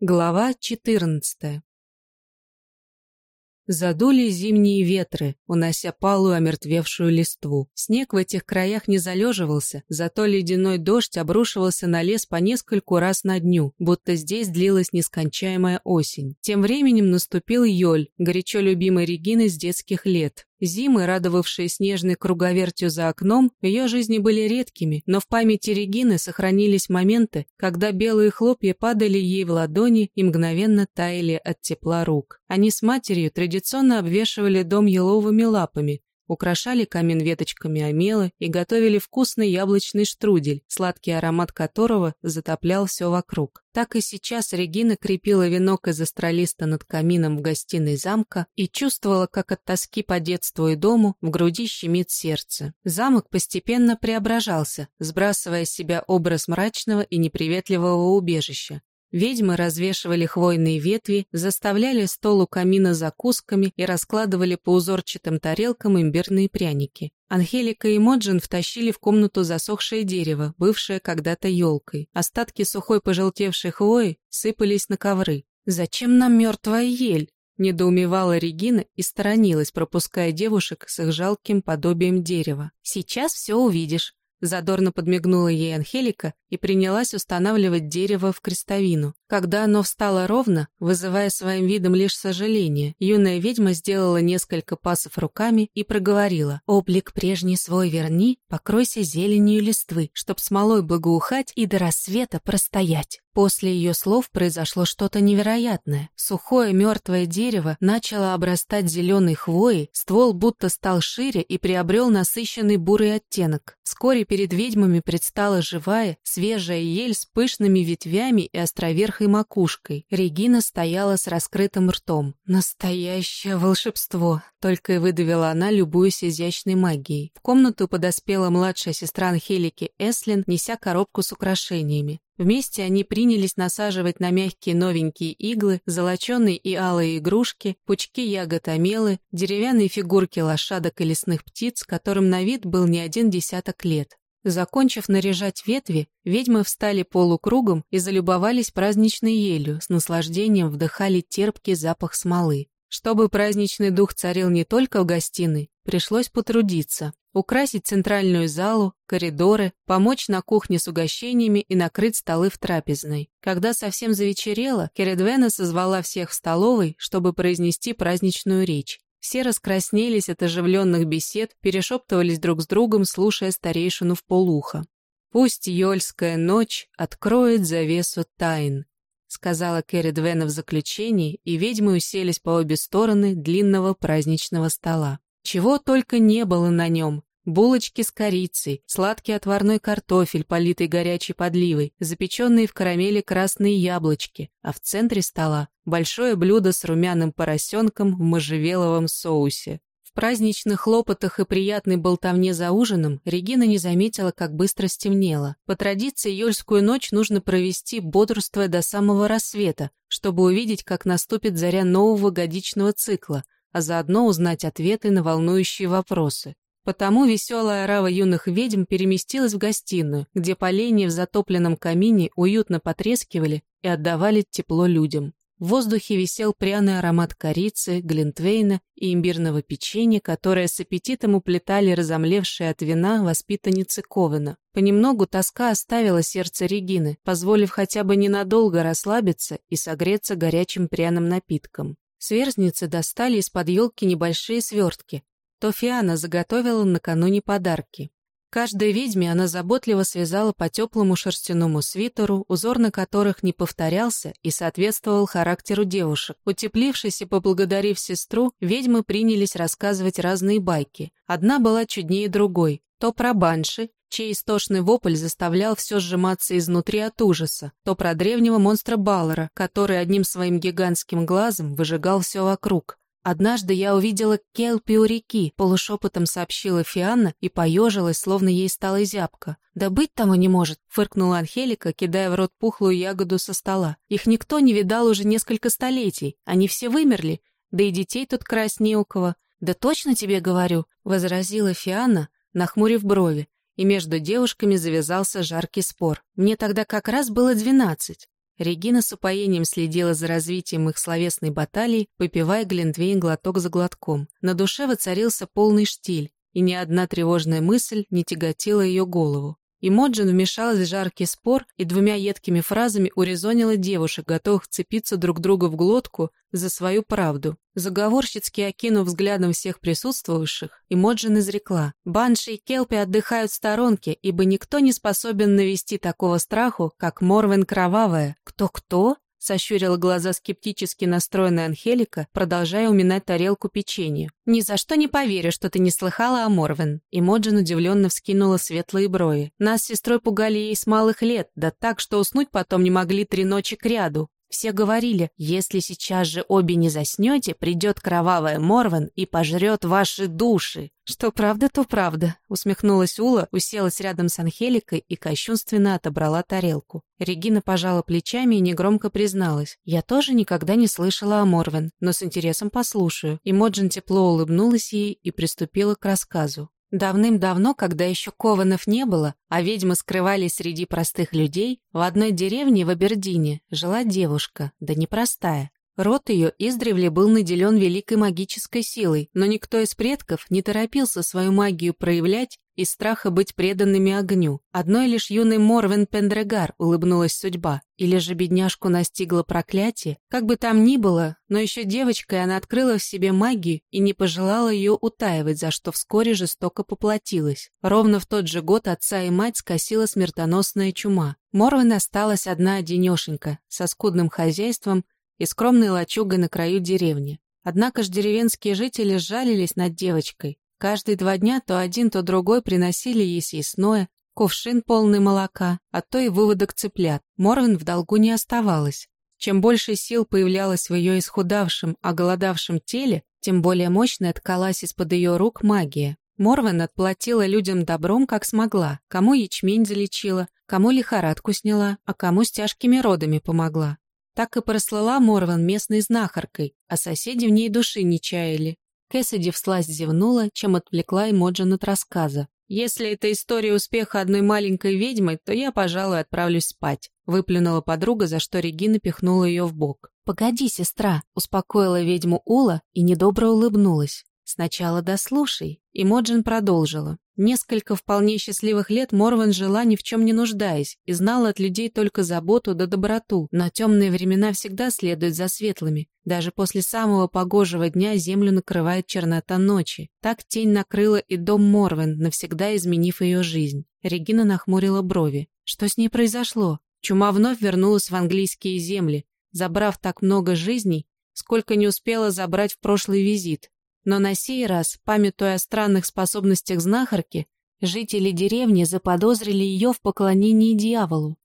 Глава 14 Задули зимние ветры, унося палую омертвевшую листву. Снег в этих краях не залеживался, зато ледяной дождь обрушивался на лес по нескольку раз на дню, будто здесь длилась нескончаемая осень. Тем временем наступил Йоль, горячо любимый Регины с детских лет. Зимы, радовавшие снежной круговертью за окном, в ее жизни были редкими, но в памяти Регины сохранились моменты, когда белые хлопья падали ей в ладони и мгновенно таяли от тепла рук. Они с матерью традиционно обвешивали дом еловыми лапами, украшали камин веточками омела и готовили вкусный яблочный штрудель, сладкий аромат которого затоплял все вокруг. Так и сейчас Регина крепила венок из астролиста над камином в гостиной замка и чувствовала, как от тоски по детству и дому в груди щемит сердце. Замок постепенно преображался, сбрасывая с себя образ мрачного и неприветливого убежища. Ведьмы развешивали хвойные ветви, заставляли стол у камина закусками и раскладывали по узорчатым тарелкам имбирные пряники. Анхелика и Моджин втащили в комнату засохшее дерево, бывшее когда-то елкой. Остатки сухой пожелтевшей хвои сыпались на ковры. «Зачем нам мертвая ель?» Недоумевала Регина и сторонилась, пропуская девушек с их жалким подобием дерева. «Сейчас все увидишь», Задорно подмигнула ей Анхелика и принялась устанавливать дерево в крестовину. Когда оно встало ровно, вызывая своим видом лишь сожаление, юная ведьма сделала несколько пасов руками и проговорила «Облик прежний свой верни, покройся зеленью листвы, чтоб смолой благоухать и до рассвета простоять». После ее слов произошло что-то невероятное. Сухое мертвое дерево начало обрастать зеленой хвоей, ствол будто стал шире и приобрел насыщенный бурый оттенок. Вскоре перед ведьмами предстала живая, свежая ель с пышными ветвями и островерхой макушкой. Регина стояла с раскрытым ртом. «Настоящее волшебство!» — только и выдавила она, любуясь изящной магией. В комнату подоспела младшая сестра Анхелики Эслин, неся коробку с украшениями. Вместе они принялись насаживать на мягкие новенькие иглы, золоченые и алые игрушки, пучки ягод омелы, деревянные фигурки лошадок и лесных птиц, которым на вид был не один десяток лет. Закончив наряжать ветви, ведьмы встали полукругом и залюбовались праздничной елью, с наслаждением вдыхали терпкий запах смолы. Чтобы праздничный дух царил не только в гостиной, пришлось потрудиться украсить центральную залу, коридоры, помочь на кухне с угощениями и накрыть столы в трапезной. Когда совсем завечерело, Кередвена созвала всех в столовой, чтобы произнести праздничную речь. Все раскраснелись от оживленных бесед, перешептывались друг с другом, слушая старейшину в полухо. «Пусть Йольская ночь откроет завесу тайн», сказала Кередвена в заключении, и ведьмы уселись по обе стороны длинного праздничного стола. Чего только не было на нем. Булочки с корицей, сладкий отварной картофель, политый горячей подливой, запеченные в карамели красные яблочки, а в центре стола большое блюдо с румяным поросенком в можжевеловом соусе. В праздничных хлопотах и приятной болтовне за ужином Регина не заметила, как быстро стемнело. По традиции, Йольскую ночь нужно провести, бодрствуя до самого рассвета, чтобы увидеть, как наступит заря нового годичного цикла, а заодно узнать ответы на волнующие вопросы. Потому веселая орава юных ведьм переместилась в гостиную, где поленья в затопленном камине уютно потрескивали и отдавали тепло людям. В воздухе висел пряный аромат корицы, глинтвейна и имбирного печенья, которое с аппетитом уплетали разомлевшие от вина воспитанницы Ковена. Понемногу тоска оставила сердце Регины, позволив хотя бы ненадолго расслабиться и согреться горячим пряным напитком. Сверстницы достали из-под елки небольшие свертки. Тофиана заготовила накануне подарки. Каждой ведьме она заботливо связала по теплому шерстяному свитеру, узор на которых не повторялся и соответствовал характеру девушек. Утеплившись и поблагодарив сестру, ведьмы принялись рассказывать разные байки. Одна была чуднее другой. То про банши, чей истошный вопль заставлял все сжиматься изнутри от ужаса, то про древнего монстра Баллера, который одним своим гигантским глазом выжигал все вокруг. «Однажды я увидела Келпи у реки», — полушепотом сообщила Фианна и поежилась, словно ей стало зябко. «Да быть тому не может», — фыркнула Анхелика, кидая в рот пухлую ягоду со стола. «Их никто не видал уже несколько столетий. Они все вымерли. Да и детей тут красть не у кого». «Да точно тебе говорю», — возразила Фианна, нахмурив брови и между девушками завязался жаркий спор. Мне тогда как раз было двенадцать. Регина с упоением следила за развитием их словесной баталии, попивая глинтвейн глоток за глотком. На душе воцарился полный штиль, и ни одна тревожная мысль не тяготила ее голову. И Моджин вмешалась в жаркий спор и двумя едкими фразами урезонила девушек, готовых цепиться друг другу в глотку за свою правду. Заговорщицки окинув взглядом всех присутствующих, и Моджин изрекла. «Банши и Келпи отдыхают в сторонке, ибо никто не способен навести такого страху, как Морвен Кровавая. Кто-кто? Сощурила глаза скептически настроенная Анхелика, продолжая уминать тарелку печенья. «Ни за что не поверю, что ты не слыхала о Морвен». И Моджин удивленно вскинула светлые брови. «Нас с сестрой пугали ей с малых лет, да так, что уснуть потом не могли три ночи кряду. Все говорили, если сейчас же обе не заснете, придет кровавая Морван и пожрет ваши души. Что правда, то правда, усмехнулась Ула, уселась рядом с Анхеликой и кощунственно отобрала тарелку. Регина пожала плечами и негромко призналась. Я тоже никогда не слышала о Морвен, но с интересом послушаю. И Моджин тепло улыбнулась ей и приступила к рассказу. Давным-давно, когда еще кованов не было, а ведьмы скрывались среди простых людей, в одной деревне в Абердине жила девушка, да непростая. Род ее издревле был наделен великой магической силой, но никто из предков не торопился свою магию проявлять из страха быть преданными огню. Одной лишь юный Морвен Пендрегар улыбнулась судьба. Или же бедняжку настигло проклятие. Как бы там ни было, но еще девочкой она открыла в себе магию и не пожелала ее утаивать, за что вскоре жестоко поплатилась. Ровно в тот же год отца и мать скосила смертоносная чума. Морвен осталась одна-одинешенька, со скудным хозяйством и скромной лачугой на краю деревни. Однако ж деревенские жители сжалились над девочкой. Каждые два дня то один, то другой приносили ей съестное, кувшин полный молока, а то и выводок цыплят. Морвин в долгу не оставалась. Чем больше сил появлялось в ее исхудавшем, оголодавшем теле, тем более мощной ткалась из-под ее рук магия. Морвен отплатила людям добром, как смогла. Кому ячмень залечила, кому лихорадку сняла, а кому с тяжкими родами помогла. Так и прослала Морван местной знахаркой, а соседи в ней души не чаяли. Кэссиди всласть зевнула, чем отвлекла Эмоджин от рассказа. «Если это история успеха одной маленькой ведьмы, то я, пожалуй, отправлюсь спать», выплюнула подруга, за что Регина пихнула ее в бок. «Погоди, сестра», успокоила ведьму Ула и недобро улыбнулась. «Сначала дослушай». И Моджин продолжила. Несколько вполне счастливых лет Морван жила ни в чем не нуждаясь и знала от людей только заботу да доброту, но темные времена всегда следуют за светлыми. Даже после самого погожего дня землю накрывает чернота ночи. Так тень накрыла и дом Морвен, навсегда изменив ее жизнь. Регина нахмурила брови. Что с ней произошло? Чума вновь вернулась в английские земли, забрав так много жизней, сколько не успела забрать в прошлый визит. Но на сей раз, памятуя о странных способностях знахарки, жители деревни заподозрили ее в поклонении дьяволу.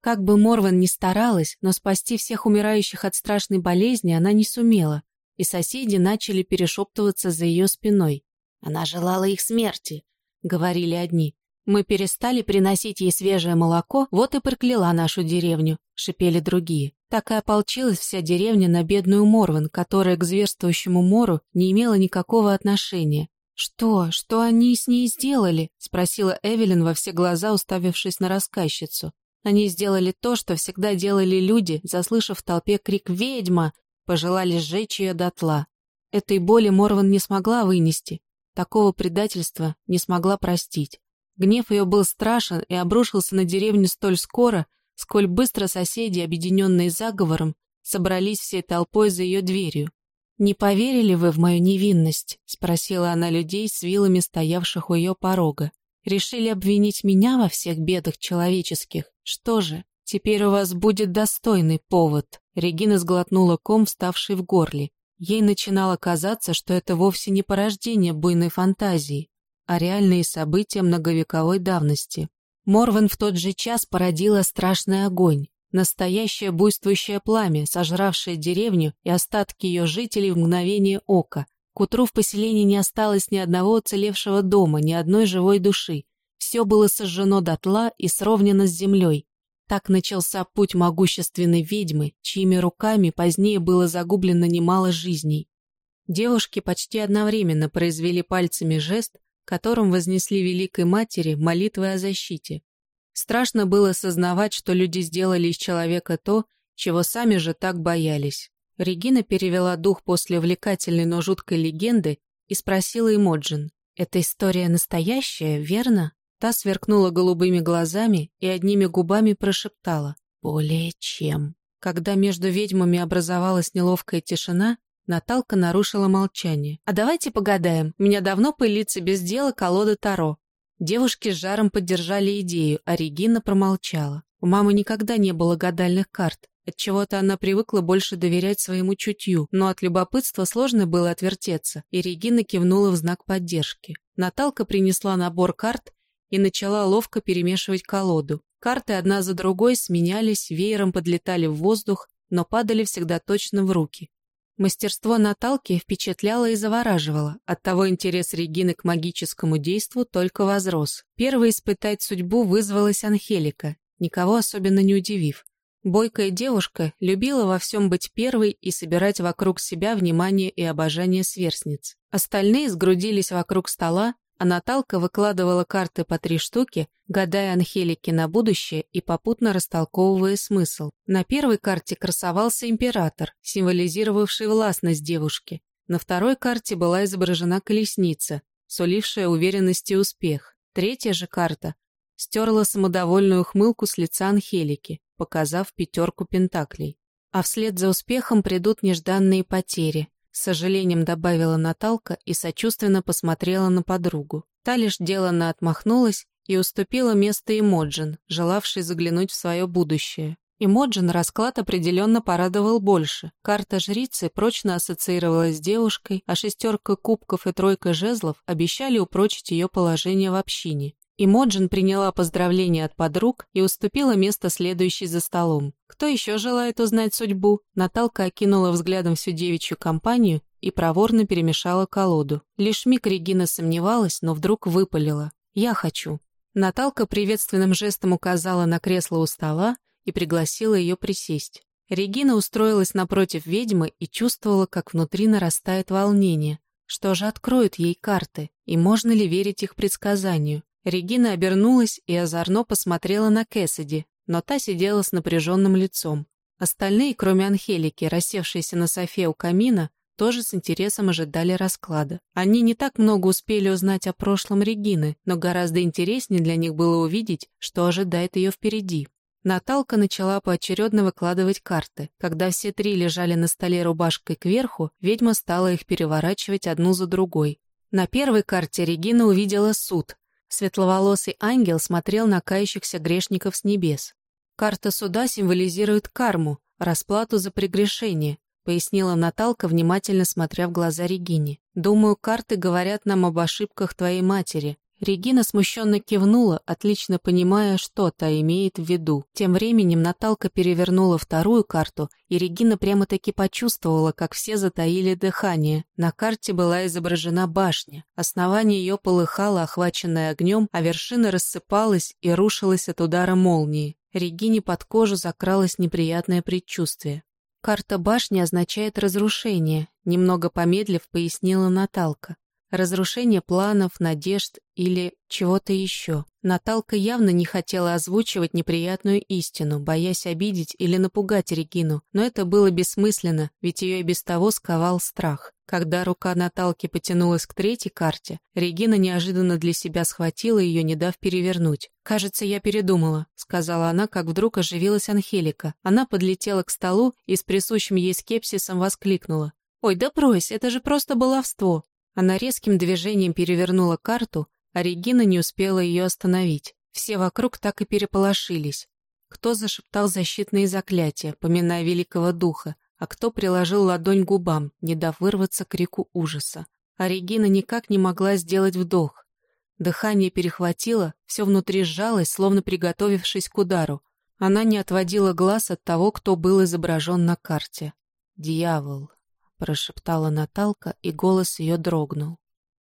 Как бы Морван ни старалась, но спасти всех умирающих от страшной болезни она не сумела, и соседи начали перешептываться за ее спиной. «Она желала их смерти», — говорили одни. «Мы перестали приносить ей свежее молоко, вот и прокляла нашу деревню», — шипели другие. Так и ополчилась вся деревня на бедную Морван, которая к зверствующему Мору не имела никакого отношения. «Что? Что они с ней сделали?» — спросила Эвелин во все глаза, уставившись на рассказчицу. Они сделали то, что всегда делали люди, заслышав в толпе крик «Ведьма!», пожелали сжечь ее дотла. Этой боли Морван не смогла вынести, такого предательства не смогла простить. Гнев ее был страшен и обрушился на деревню столь скоро, сколь быстро соседи, объединенные заговором, собрались всей толпой за ее дверью. «Не поверили вы в мою невинность?» — спросила она людей с вилами, стоявших у ее порога. «Решили обвинить меня во всех бедах человеческих? Что же, теперь у вас будет достойный повод». Регина сглотнула ком, вставший в горле. Ей начинало казаться, что это вовсе не порождение буйной фантазии, а реальные события многовековой давности. Морван в тот же час породила страшный огонь, настоящее буйствующее пламя, сожравшее деревню и остатки ее жителей в мгновение ока. К утру в поселении не осталось ни одного уцелевшего дома, ни одной живой души. Все было сожжено дотла и сровнено с землей. Так начался путь могущественной ведьмы, чьими руками позднее было загублено немало жизней. Девушки почти одновременно произвели пальцами жест, которым вознесли Великой Матери молитвы о защите. Страшно было сознавать, что люди сделали из человека то, чего сами же так боялись. Регина перевела дух после увлекательной, но жуткой легенды и спросила Эмоджин. «Эта история настоящая, верно?» Та сверкнула голубыми глазами и одними губами прошептала. «Более чем». Когда между ведьмами образовалась неловкая тишина, Наталка нарушила молчание. «А давайте погадаем. У меня давно пылится без дела колода Таро». Девушки с жаром поддержали идею, а Регина промолчала. У мамы никогда не было гадальных карт. Отчего-то она привыкла больше доверять своему чутью, но от любопытства сложно было отвертеться, и Регина кивнула в знак поддержки. Наталка принесла набор карт и начала ловко перемешивать колоду. Карты одна за другой сменялись, веером подлетали в воздух, но падали всегда точно в руки. Мастерство Наталки впечатляло и завораживало, оттого интерес Регины к магическому действу только возрос. Первой испытать судьбу вызвалась Анхелика, никого особенно не удивив. Бойкая девушка любила во всем быть первой и собирать вокруг себя внимание и обожание сверстниц. Остальные сгрудились вокруг стола, а Наталка выкладывала карты по три штуки, гадая Анхелике на будущее и попутно растолковывая смысл. На первой карте красовался император, символизировавший властность девушки. На второй карте была изображена колесница, сулившая уверенность и успех. Третья же карта стерла самодовольную хмылку с лица Анхелики показав пятерку пентаклей. А вслед за успехом придут нежданные потери. С сожалением добавила Наталка и сочувственно посмотрела на подругу. Та лишь деланно отмахнулась и уступила место Эмоджин, желавшей заглянуть в свое будущее. Эмоджин расклад определенно порадовал больше. Карта жрицы прочно ассоциировалась с девушкой, а шестерка кубков и тройка жезлов обещали упрочить ее положение в общине. Имоджин приняла поздравления от подруг и уступила место следующей за столом. Кто еще желает узнать судьбу? Наталка окинула взглядом всю девичью компанию и проворно перемешала колоду. Лишь миг Регина сомневалась, но вдруг выпалила. «Я хочу». Наталка приветственным жестом указала на кресло у стола и пригласила ее присесть. Регина устроилась напротив ведьмы и чувствовала, как внутри нарастает волнение. Что же откроют ей карты, и можно ли верить их предсказанию? Регина обернулась и озорно посмотрела на Кэссиди, но та сидела с напряженным лицом. Остальные, кроме Анхелики, рассевшиеся на софе у камина, тоже с интересом ожидали расклада. Они не так много успели узнать о прошлом Регины, но гораздо интереснее для них было увидеть, что ожидает ее впереди. Наталка начала поочередно выкладывать карты. Когда все три лежали на столе рубашкой кверху, ведьма стала их переворачивать одну за другой. На первой карте Регина увидела суд, Светловолосый ангел смотрел на кающихся грешников с небес. «Карта суда символизирует карму, расплату за прегрешение», пояснила Наталка, внимательно смотря в глаза Регине. «Думаю, карты говорят нам об ошибках твоей матери. Регина смущенно кивнула, отлично понимая, что та имеет в виду. Тем временем Наталка перевернула вторую карту, и Регина прямо-таки почувствовала, как все затаили дыхание. На карте была изображена башня. Основание ее полыхало, охваченное огнем, а вершина рассыпалась и рушилась от удара молнии. Регине под кожу закралось неприятное предчувствие. «Карта башни означает разрушение», — немного помедлив пояснила Наталка. Разрушение планов, надежд или чего-то еще. Наталка явно не хотела озвучивать неприятную истину, боясь обидеть или напугать Регину, но это было бессмысленно, ведь ее и без того сковал страх. Когда рука Наталки потянулась к третьей карте, Регина неожиданно для себя схватила ее, не дав перевернуть. «Кажется, я передумала», — сказала она, как вдруг оживилась Анхелика. Она подлетела к столу и с присущим ей скепсисом воскликнула. «Ой, да брось, это же просто баловство. Она резким движением перевернула карту, а Регина не успела ее остановить. Все вокруг так и переполошились. Кто зашептал защитные заклятия, поминая великого духа, а кто приложил ладонь к губам, не дав вырваться крику ужаса. А Регина никак не могла сделать вдох. Дыхание перехватило, все внутри сжалось, словно приготовившись к удару. Она не отводила глаз от того, кто был изображен на карте. Дьявол прошептала Наталка, и голос ее дрогнул.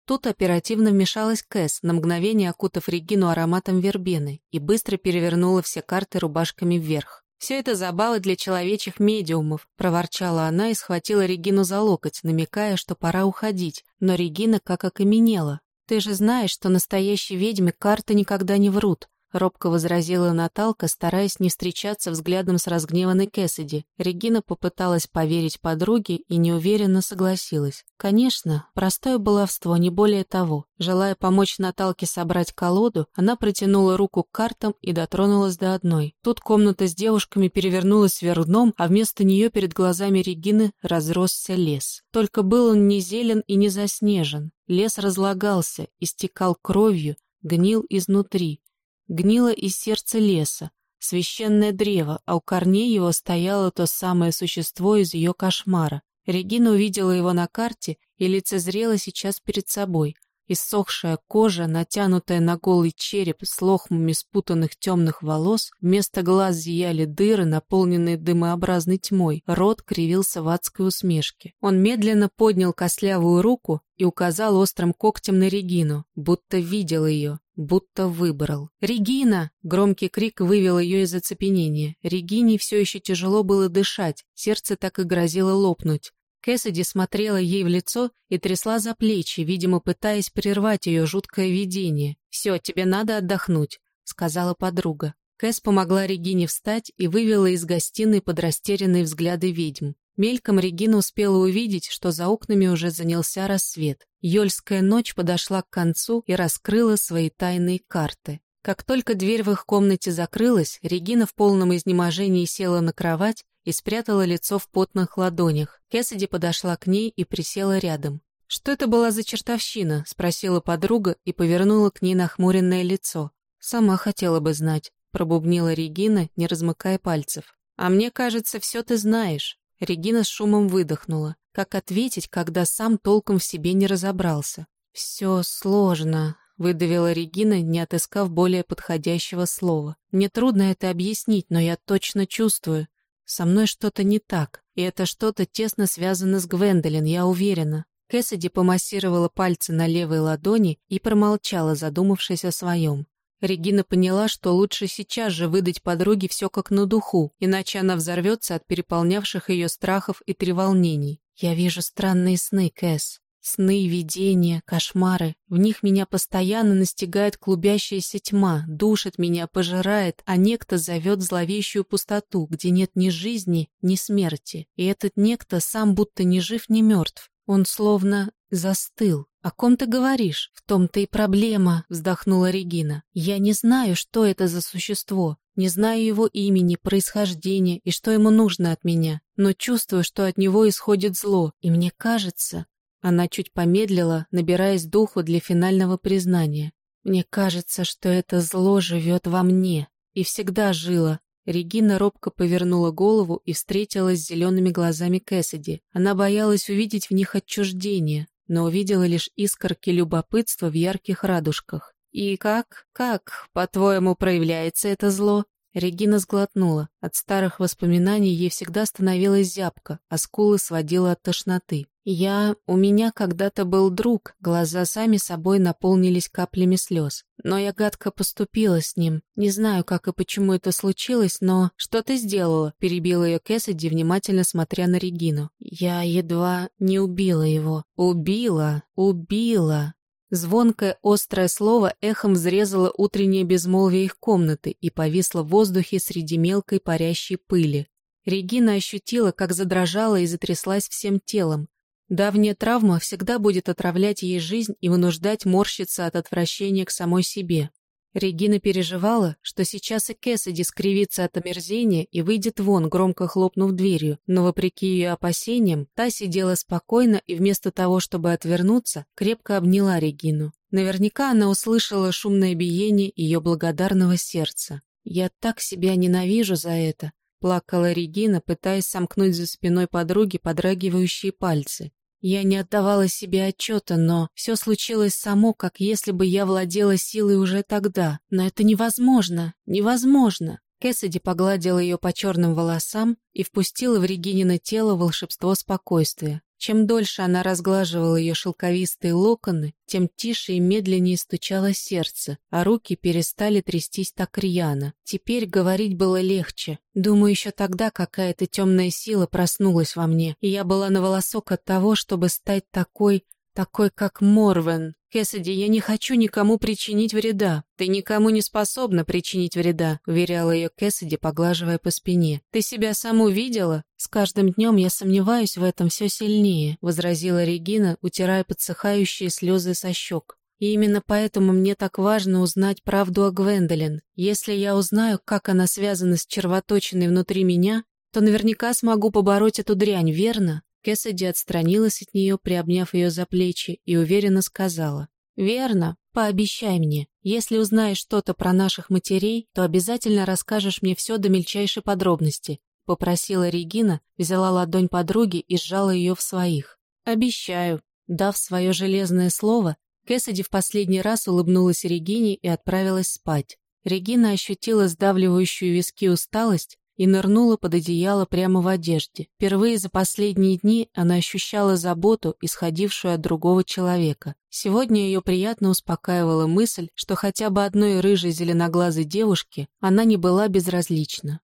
Тут оперативно вмешалась Кэс, на мгновение окутав Регину ароматом вербены, и быстро перевернула все карты рубашками вверх. «Все это забавы для человечьих медиумов», — проворчала она и схватила Регину за локоть, намекая, что пора уходить, но Регина как окаменела. «Ты же знаешь, что настоящие ведьмы карты никогда не врут», робко возразила Наталка, стараясь не встречаться взглядом с разгневанной Кэссиди. Регина попыталась поверить подруге и неуверенно согласилась. Конечно, простое баловство, не более того. Желая помочь Наталке собрать колоду, она протянула руку к картам и дотронулась до одной. Тут комната с девушками перевернулась вверх дном, а вместо нее перед глазами Регины разросся лес. Только был он не зелен и не заснежен. Лес разлагался, истекал кровью, гнил изнутри. Гнило и сердце леса, священное древо, а у корней его стояло то самое существо из ее кошмара. Регина увидела его на карте и лицезрела сейчас перед собой. Иссохшая кожа, натянутая на голый череп с лохмами спутанных темных волос, вместо глаз зияли дыры, наполненные дымообразной тьмой, рот кривился в адской усмешке. Он медленно поднял костлявую руку и указал острым когтем на Регину, будто видел ее, будто выбрал. «Регина!» — громкий крик вывел ее из оцепенения. Регине все еще тяжело было дышать, сердце так и грозило лопнуть. Кэссиди смотрела ей в лицо и трясла за плечи, видимо, пытаясь прервать ее жуткое видение. «Все, тебе надо отдохнуть», — сказала подруга. Кэс помогла Регине встать и вывела из гостиной под растерянные взгляды ведьм. Мельком Регина успела увидеть, что за окнами уже занялся рассвет. Йольская ночь подошла к концу и раскрыла свои тайные карты. Как только дверь в их комнате закрылась, Регина в полном изнеможении села на кровать и спрятала лицо в потных ладонях. Кэссиди подошла к ней и присела рядом. «Что это была за чертовщина?» — спросила подруга и повернула к ней нахмуренное лицо. «Сама хотела бы знать», — пробубнила Регина, не размыкая пальцев. «А мне кажется, все ты знаешь». Регина с шумом выдохнула. Как ответить, когда сам толком в себе не разобрался? «Все сложно», — выдавила Регина, не отыскав более подходящего слова. «Мне трудно это объяснить, но я точно чувствую. Со мной что-то не так, и это что-то тесно связано с Гвендолин, я уверена. Кэссиди помассировала пальцы на левой ладони и промолчала, задумавшись о своем. Регина поняла, что лучше сейчас же выдать подруге все как на духу, иначе она взорвется от переполнявших ее страхов и треволнений. «Я вижу странные сны, Кэс. Сны, видения, кошмары. В них меня постоянно настигает клубящаяся тьма, душит меня, пожирает, а некто зовет зловещую пустоту, где нет ни жизни, ни смерти. И этот некто сам будто ни жив, ни мертв. Он словно застыл. «О ком ты говоришь? В том-то и проблема», — вздохнула Регина. «Я не знаю, что это за существо, не знаю его имени, происхождения и что ему нужно от меня, но чувствую, что от него исходит зло, и мне кажется, она чуть помедлила, набираясь духу для финального признания. «Мне кажется, что это зло живет во мне. И всегда жило». Регина робко повернула голову и встретилась с зелеными глазами Кэссиди. Она боялась увидеть в них отчуждение, но увидела лишь искорки любопытства в ярких радужках. «И как, как, по-твоему, проявляется это зло?» Регина сглотнула. От старых воспоминаний ей всегда становилась зябко, а скулы сводила от тошноты. «Я... У меня когда-то был друг», глаза сами собой наполнились каплями слез. Но я гадко поступила с ним. Не знаю, как и почему это случилось, но... «Что ты сделала?» — перебила ее Кэссиди, внимательно смотря на Регину. «Я едва не убила его». «Убила! Убила!» Звонкое, острое слово эхом взрезало утреннее безмолвие их комнаты и повисло в воздухе среди мелкой парящей пыли. Регина ощутила, как задрожала и затряслась всем телом. Давняя травма всегда будет отравлять ей жизнь и вынуждать морщиться от отвращения к самой себе. Регина переживала, что сейчас и Кэссиди скривится от омерзения и выйдет вон, громко хлопнув дверью, но, вопреки ее опасениям, та сидела спокойно и вместо того, чтобы отвернуться, крепко обняла Регину. Наверняка она услышала шумное биение ее благодарного сердца. «Я так себя ненавижу за это», — плакала Регина, пытаясь сомкнуть за спиной подруги подрагивающие пальцы. Я не отдавала себе отчета, но все случилось само, как если бы я владела силой уже тогда. Но это невозможно, невозможно. Кэссиди погладила ее по черным волосам и впустила в Регинино тело волшебство спокойствия. Чем дольше она разглаживала ее шелковистые локоны, тем тише и медленнее стучало сердце, а руки перестали трястись так рьяно. Теперь говорить было легче. Думаю, еще тогда какая-то темная сила проснулась во мне, и я была на волосок от того, чтобы стать такой, такой как Морвен. Кэссиди, я не хочу никому причинить вреда. Ты никому не способна причинить вреда, уверяла ее Кэссиди, поглаживая по спине. Ты себя саму видела? С каждым днем я сомневаюсь в этом все сильнее, возразила Регина, утирая подсыхающие слезы со щек. И именно поэтому мне так важно узнать правду о Гвендолин. Если я узнаю, как она связана с червоточиной внутри меня, то наверняка смогу побороть эту дрянь, верно? Кэссиди отстранилась от нее, приобняв ее за плечи, и уверенно сказала. «Верно. Пообещай мне. Если узнаешь что-то про наших матерей, то обязательно расскажешь мне все до мельчайшей подробности», — попросила Регина, взяла ладонь подруги и сжала ее в своих. «Обещаю». Дав свое железное слово, Кэссиди в последний раз улыбнулась Регине и отправилась спать. Регина ощутила сдавливающую виски усталость и нырнула под одеяло прямо в одежде. Впервые за последние дни она ощущала заботу, исходившую от другого человека. Сегодня ее приятно успокаивала мысль, что хотя бы одной рыжей зеленоглазой девушке она не была безразлична.